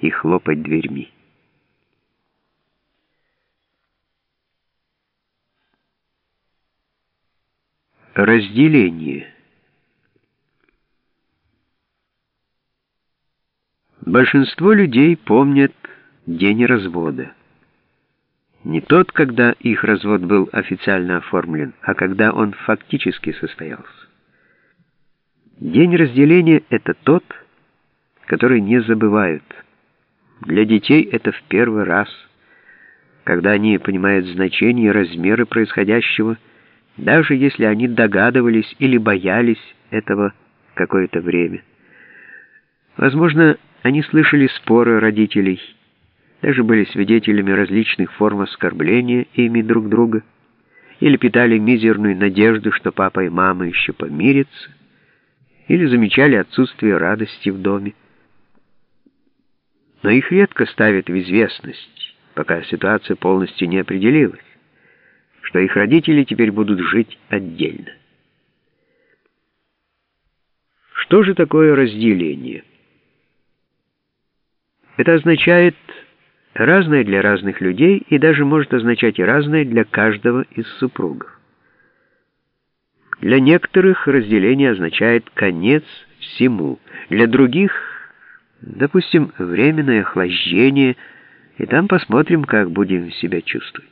и хлопать дверьми. Разделение Большинство людей помнят день развода. Не тот, когда их развод был официально оформлен, а когда он фактически состоялся. День разделения — это тот, который не забывают. Для детей это в первый раз, когда они понимают значение и размеры происходящего, даже если они догадывались или боялись этого какое-то время. Возможно, они слышали споры родителей, даже были свидетелями различных форм оскорбления ими друг друга, или питали мизерную надежду, что папа и мама еще помирятся, или замечали отсутствие радости в доме. Но их редко ставят в известность, пока ситуация полностью не определилась, что их родители теперь будут жить отдельно. Что же такое разделение? Это означает разное для разных людей и даже может означать разное для каждого из супругов. Для некоторых разделение означает конец всему, для других, допустим, временное охлаждение, и там посмотрим, как будем себя чувствовать.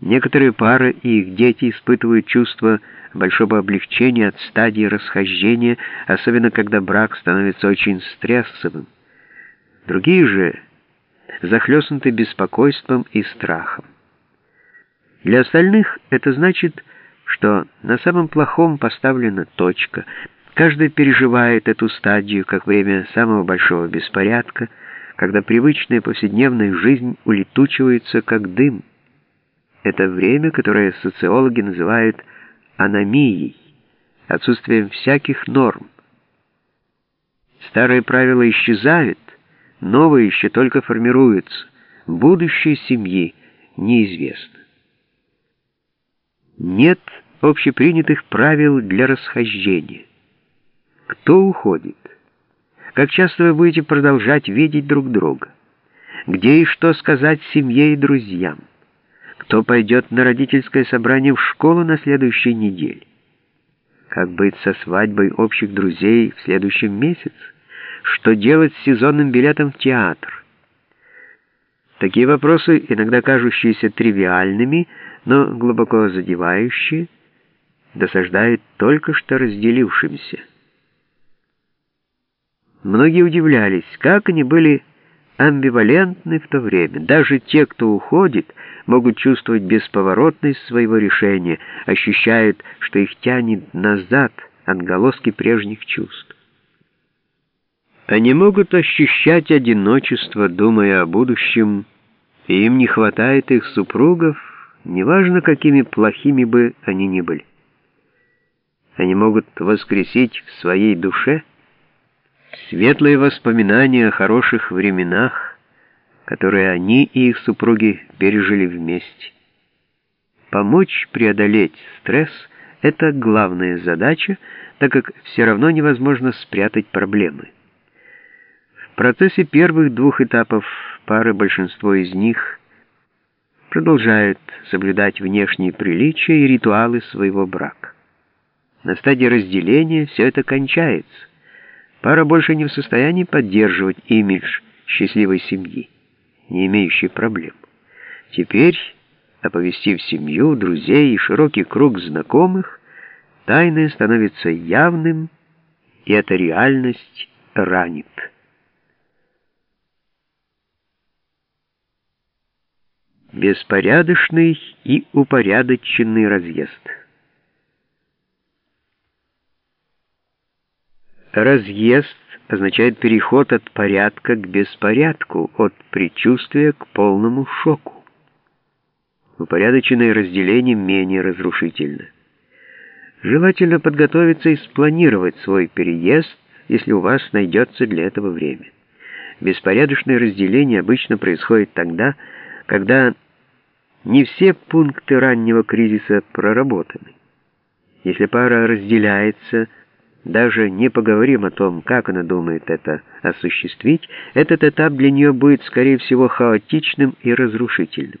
Некоторые пары и их дети испытывают чувство большого облегчения от стадии расхождения, особенно когда брак становится очень стрессовым. Другие же захлестнуты беспокойством и страхом. Для остальных это значит, что на самом плохом поставлена точка. Каждый переживает эту стадию как время самого большого беспорядка, когда привычная повседневная жизнь улетучивается как дым. Это время, которое социологи называют аномией, отсутствием всяких норм. Старые правила исчезают, новые еще только формируются. Будущее семьи неизвестно. Нет общепринятых правил для расхождения. Кто уходит? Как часто вы будете продолжать видеть друг друга? Где и что сказать семье и друзьям? Кто пойдет на родительское собрание в школу на следующей неделе? Как быть со свадьбой общих друзей в следующем месяце? Что делать с сезонным билетом в театр? Такие вопросы, иногда кажущиеся тривиальными, но глубоко задевающие, досаждают только что разделившимся. Многие удивлялись, как они были амбивалентны в то время. Даже те, кто уходит, могут чувствовать бесповоротность своего решения, ощущают, что их тянет назад отголоски прежних чувств. Они могут ощущать одиночество, думая о будущем, и им не хватает их супругов, неважно, какими плохими бы они ни были. Они могут воскресить в своей душе светлые воспоминания о хороших временах, которые они и их супруги пережили вместе. Помочь преодолеть стресс — это главная задача, так как все равно невозможно спрятать проблемы. В процессе первых двух этапов пары большинство из них продолжают соблюдать внешние приличия и ритуалы своего брака. На стадии разделения все это кончается. Пара больше не в состоянии поддерживать имидж счастливой семьи, не имеющей проблем. Теперь, оповестив семью, друзей и широкий круг знакомых, тайное становится явным, и эта реальность ранит. Беспорядочный и упорядоченный разъезд. Разъезд означает переход от порядка к беспорядку, от предчувствия к полному шоку. Упорядоченное разделение менее разрушительно. Желательно подготовиться и спланировать свой переезд, если у вас найдется для этого время. Беспорядочное разделение обычно происходит тогда, когда не все пункты раннего кризиса проработаны. Если пара разделяется, даже не поговорим о том, как она думает это осуществить, этот этап для нее будет, скорее всего, хаотичным и разрушительным.